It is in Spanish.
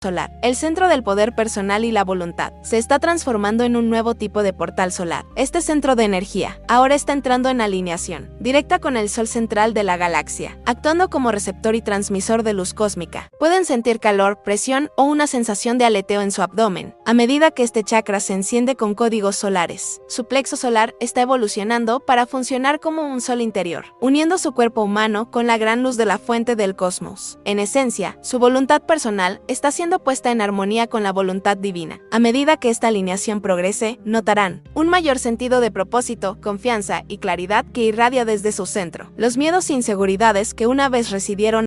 solar, el centro del poder personal y la voluntad, se está transformando en un nuevo tipo de portal solar. Este centro de energía ahora está entrando en alineación, directa con el sol central de la galaxia, actuando como receptor y transmisor de luz cósmica. Pueden sentir calor, presión o una sensación de aleteo en su abdomen, a medida que este chakra se enciende con códigos solares. Su plexo solar está evolucionando para funcionar como un sol interior, uniendo su cuerpo humano con la gran luz de la fuente del cosmos. En esencia, su voluntad personal está siendo puesta en armonía con la voluntad divina. A medida que esta alineación progrese, notarán un mayor sentido de propósito, confianza y claridad que irradia desde su centro. Los miedos e inseguridades que una vez residieron